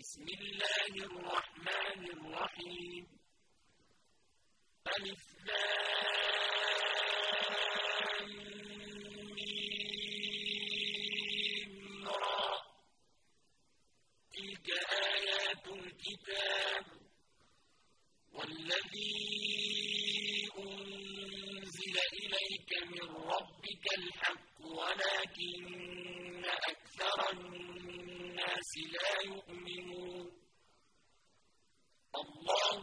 بسم الله الرحمن الرحيم. ألف را. تلك آيات الكتاب والذي أنزل إليك من ربك الحق ولكن أكثر الناس لا يؤمنون الله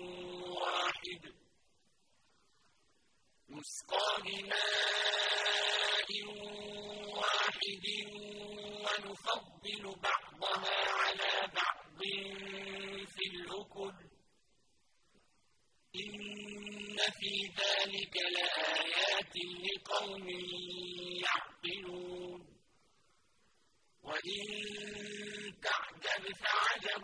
واحد. يسقى بماء واحد ونفضل بعضها على بعض في الأكل. إن في ذلك لآيات لقوم يعقلون. وإن تعجب فعجب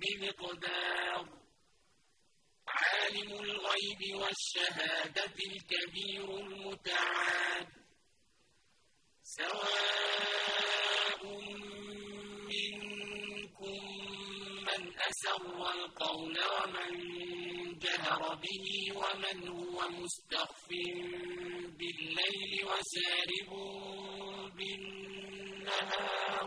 بمقدار عالم الغيب والشهادة الكبير المتعاد سواء منكم من أسر القول ومن جهر به ومن هو مستخف بالليل وسارب بالنهار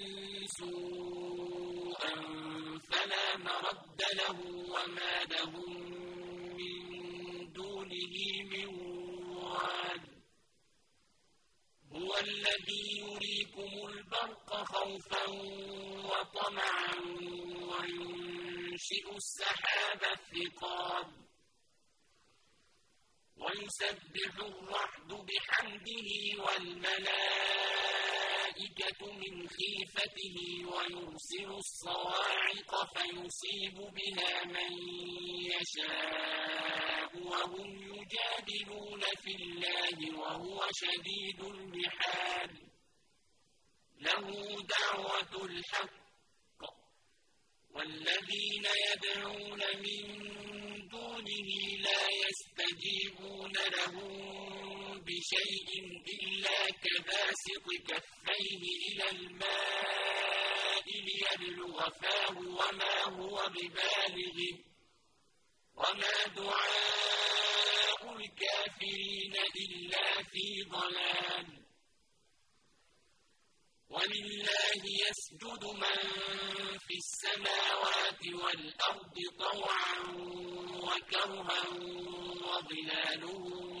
مرد له وما لهم من دونه من واد هو الذي يريكم البرق خوفا وطمعا وينشئ السحاب الثقاب ويسبح الرعد بحمده والملائكة من خيفته ويرسل الصواعق فيصيب بها من يشاء وهم يجادلون في الله وهو شديد المحال له دعوة الحق. والذين يدعون من دونه لا يستجيبون لهم بشيء إلا كباسط كفيه إلى الماء ليبلغ فاه وما هو ببالغه. وما دعاء الكافرين إلا في ضلال. ولله يسجد من في السماوات والأرض طوعا وكرها وظلالهم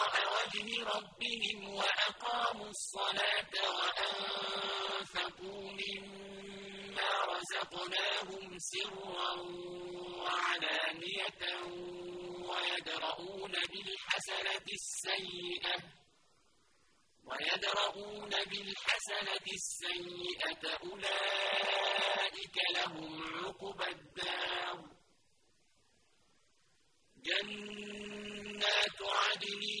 وجه ربهم وأقاموا الصلاة وأنفقوا مما رزقناهم سرا وعلانية ويدرؤون بالحسنة السيئة ويدرؤون بالحسنة السيئة أولئك لهم عقبى الدار. جنات عدن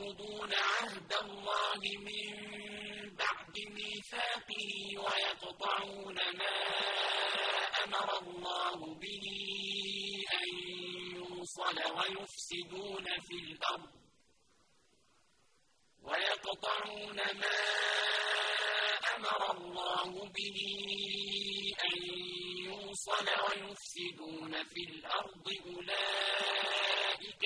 ينقضون عهد الله من بعد ميثاقه ويقطعون ما أمر الله به أن يوصل ويفسدون في الأرض ويقطعون ما أمر الله به أن يوصل ويفسدون في الأرض أولئك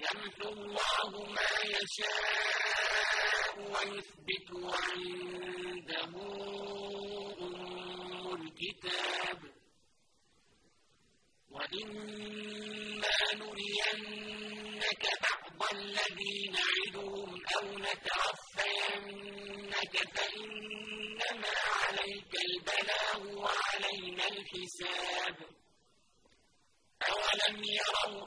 يمحو الله ما يشاء ويثبت عنده أم الكتاب. وإما نرينك بعض الذي نعدهم أو نتوفينك فإنما عليك البلاغ وعلينا الحساب. أولم يروا